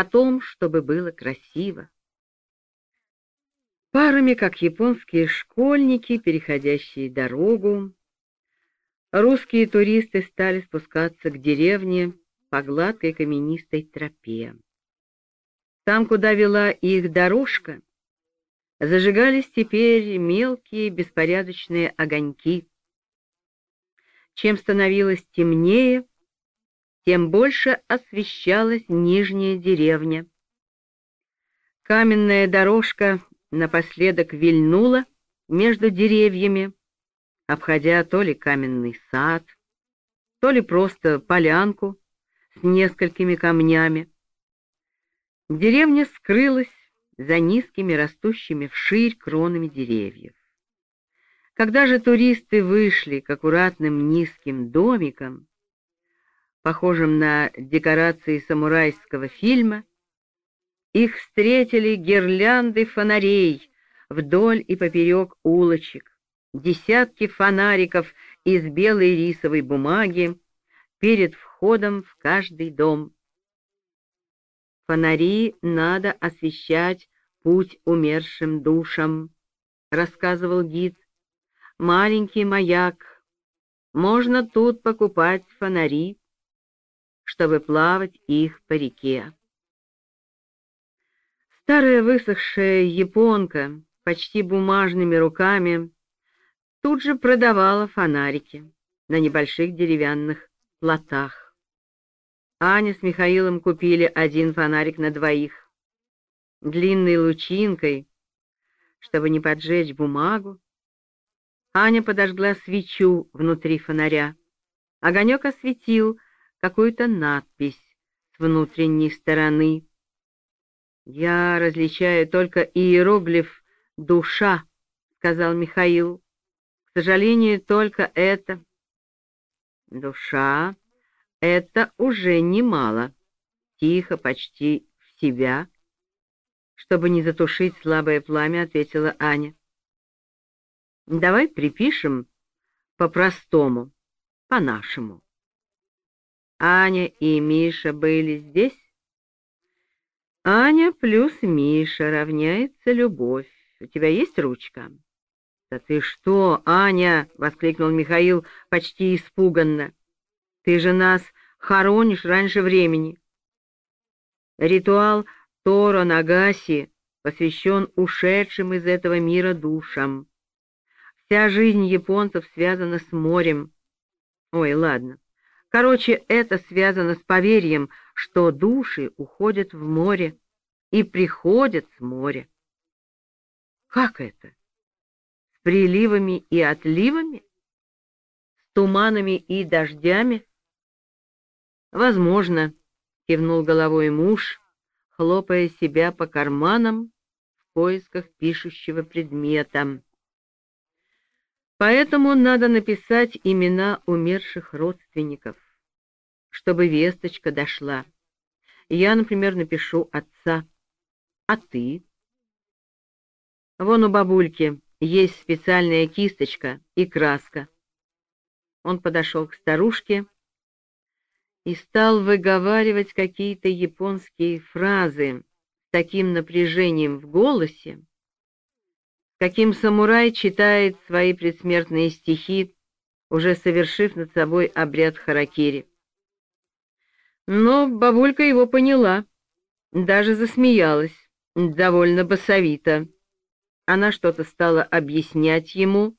потом, чтобы было красиво. Парами, как японские школьники, переходящие дорогу, русские туристы стали спускаться к деревне по гладкой каменистой тропе. Там, куда вела их дорожка, зажигались теперь мелкие беспорядочные огоньки. Чем становилось темнее, тем больше освещалась нижняя деревня. Каменная дорожка напоследок вильнула между деревьями, обходя то ли каменный сад, то ли просто полянку с несколькими камнями. Деревня скрылась за низкими растущими вширь кронами деревьев. Когда же туристы вышли к аккуратным низким домикам, похожим на декорации самурайского фильма, их встретили гирлянды фонарей вдоль и поперек улочек, десятки фонариков из белой рисовой бумаги перед входом в каждый дом. Фонари надо освещать путь умершим душам, рассказывал гид. Маленький маяк. Можно тут покупать фонари, чтобы плавать их по реке. Старая высохшая японка, почти бумажными руками, тут же продавала фонарики на небольших деревянных плотах. Аня с Михаилом купили один фонарик на двоих. Длинной лучинкой, чтобы не поджечь бумагу, Аня подожгла свечу внутри фонаря. Огонек осветил какую-то надпись с внутренней стороны. «Я различаю только иероглиф «душа», — сказал Михаил. «К сожалению, только это». «Душа — это уже немало», — тихо, почти в себя. Чтобы не затушить слабое пламя, ответила Аня. «Давай припишем по-простому, по-нашему». Аня и Миша были здесь? Аня плюс Миша равняется любовь. У тебя есть ручка? Да ты что, Аня, воскликнул Михаил почти испуганно. Ты же нас хоронишь раньше времени. Ритуал Торо Нагаси посвящен ушедшим из этого мира душам. Вся жизнь японцев связана с морем. Ой, ладно. Короче, это связано с поверьем, что души уходят в море и приходят с моря. Как это? С приливами и отливами? С туманами и дождями? Возможно, кивнул головой муж, хлопая себя по карманам в поисках пишущего предмета. Поэтому надо написать имена умерших родственников, чтобы весточка дошла. Я, например, напишу отца. А ты? Вон у бабульки есть специальная кисточка и краска. Он подошел к старушке и стал выговаривать какие-то японские фразы с таким напряжением в голосе, каким самурай читает свои предсмертные стихи, уже совершив над собой обряд харакири. Но бабулька его поняла, даже засмеялась, довольно басовито. Она что-то стала объяснять ему,